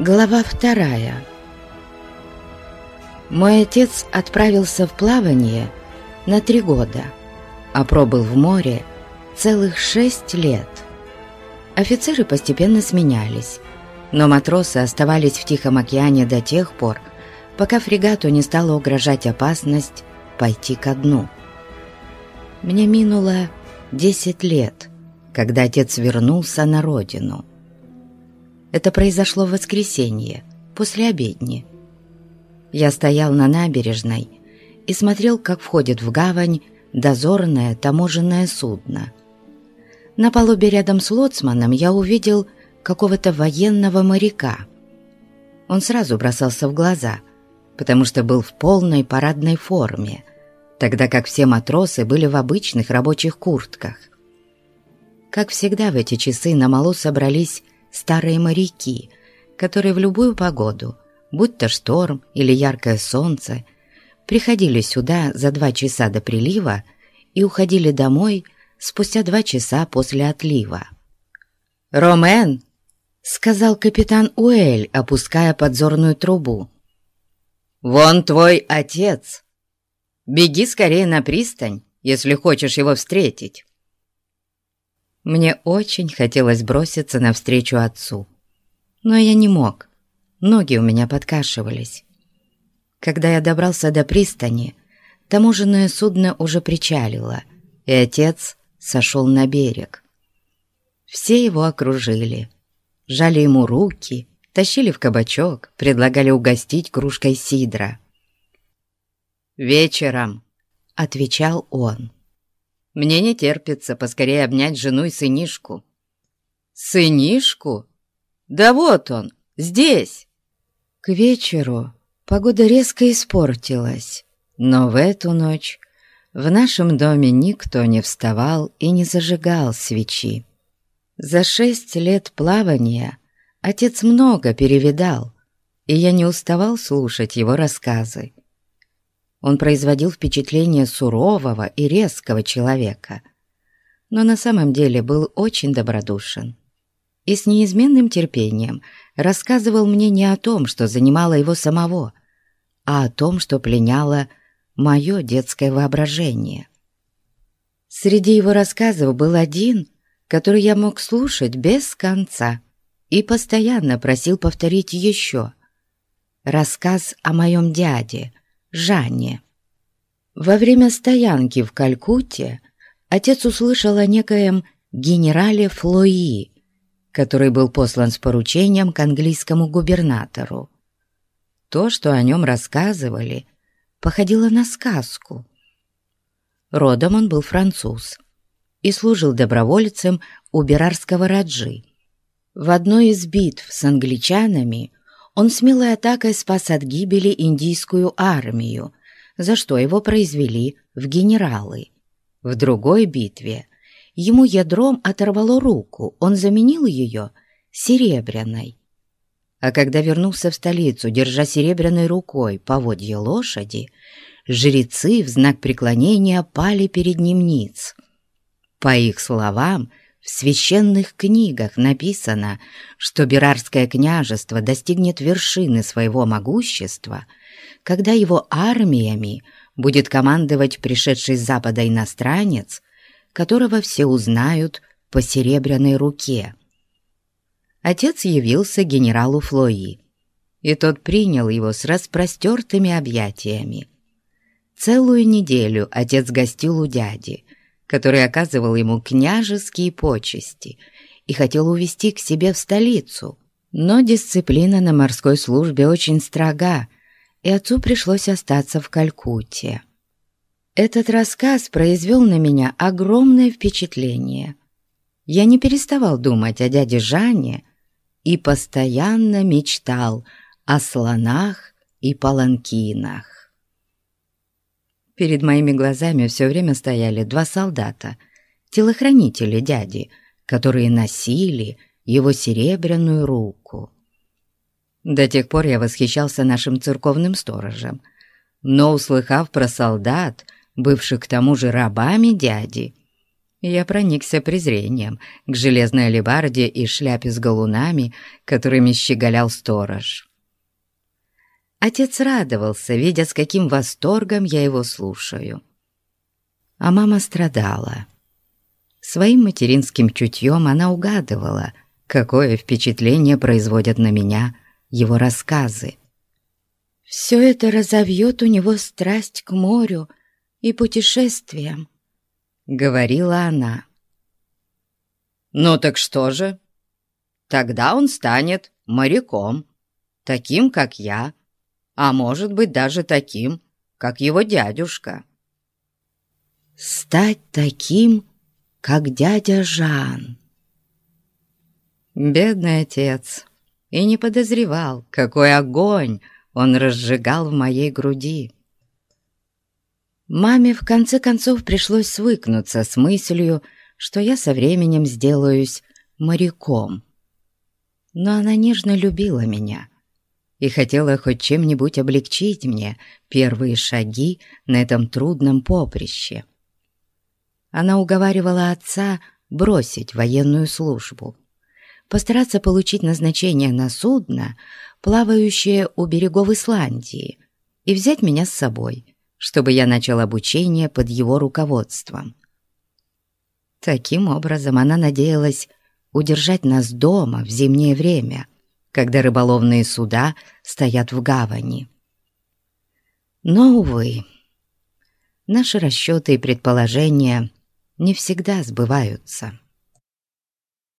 Глава вторая. Мой отец отправился в плавание на три года, а пробыл в море целых шесть лет. Офицеры постепенно сменялись, но матросы оставались в Тихом океане до тех пор, пока фрегату не стала угрожать опасность пойти ко дну. Мне минуло десять лет, когда отец вернулся на родину. Это произошло в воскресенье, после обедни. Я стоял на набережной и смотрел, как входит в гавань дозорное таможенное судно. На палубе рядом с лоцманом я увидел какого-то военного моряка. Он сразу бросался в глаза, потому что был в полной парадной форме, тогда как все матросы были в обычных рабочих куртках. Как всегда в эти часы на малу собрались старые моряки, которые в любую погоду, будь то шторм или яркое солнце, приходили сюда за два часа до прилива и уходили домой спустя два часа после отлива. «Ромен!» — сказал капитан Уэль, опуская подзорную трубу. «Вон твой отец! Беги скорее на пристань, если хочешь его встретить!» Мне очень хотелось броситься навстречу отцу. Но я не мог. Ноги у меня подкашивались. Когда я добрался до пристани, таможенное судно уже причалило, и отец сошел на берег. Все его окружили, жали ему руки, тащили в кабачок, предлагали угостить кружкой сидра. «Вечером», — отвечал он. Мне не терпится поскорее обнять жену и сынишку». «Сынишку? Да вот он, здесь!» К вечеру погода резко испортилась, но в эту ночь в нашем доме никто не вставал и не зажигал свечи. За шесть лет плавания отец много перевидал, и я не уставал слушать его рассказы. Он производил впечатление сурового и резкого человека, но на самом деле был очень добродушен и с неизменным терпением рассказывал мне не о том, что занимало его самого, а о том, что пленяло мое детское воображение. Среди его рассказов был один, который я мог слушать без конца и постоянно просил повторить еще. Рассказ о моем дяде — Жанне. Во время стоянки в Калькутте отец услышал о некоем генерале Флои, который был послан с поручением к английскому губернатору. То, что о нем рассказывали, походило на сказку. Родом он был француз и служил добровольцем у Берарского Раджи. В одной из битв с англичанами он смелой атакой спас от гибели индийскую армию, за что его произвели в генералы. В другой битве ему ядром оторвало руку, он заменил ее серебряной. А когда вернулся в столицу, держа серебряной рукой поводья лошади, жрецы в знак преклонения пали перед ним ниц. По их словам, в священных книгах написано, что Берарское княжество достигнет вершины своего могущества, когда его армиями будет командовать пришедший с запада иностранец, которого все узнают по серебряной руке. Отец явился генералу Флои, и тот принял его с распростертыми объятиями. Целую неделю отец гостил у дяди, который оказывал ему княжеские почести и хотел увезти к себе в столицу. Но дисциплина на морской службе очень строга, и отцу пришлось остаться в Калькутте. Этот рассказ произвел на меня огромное впечатление. Я не переставал думать о дяде Жане и постоянно мечтал о слонах и паланкинах. Перед моими глазами все время стояли два солдата, телохранители дяди, которые носили его серебряную руку. До тех пор я восхищался нашим церковным сторожем, но, услыхав про солдат, бывших к тому же рабами дяди, Я проникся презрением к железной алебарде и шляпе с галунами, которыми щеголял сторож. Отец радовался, видя, с каким восторгом я его слушаю. А мама страдала. Своим материнским чутьем она угадывала, какое впечатление производят на меня его рассказы. Все это разовьет у него страсть к морю и путешествиям, — говорила она. «Ну так что же? Тогда он станет моряком, таким, как я, а может быть даже таким, как его дядюшка». «Стать таким, как дядя Жан». Бедный отец и не подозревал, какой огонь он разжигал в моей груди. Маме в конце концов пришлось свыкнуться с мыслью, что я со временем сделаюсь моряком. Но она нежно любила меня и хотела хоть чем-нибудь облегчить мне первые шаги на этом трудном поприще. Она уговаривала отца бросить военную службу, постараться получить назначение на судно, плавающее у берегов Исландии, и взять меня с собой — чтобы я начал обучение под его руководством. Таким образом, она надеялась удержать нас дома в зимнее время, когда рыболовные суда стоят в гавани. Но, увы, наши расчеты и предположения не всегда сбываются.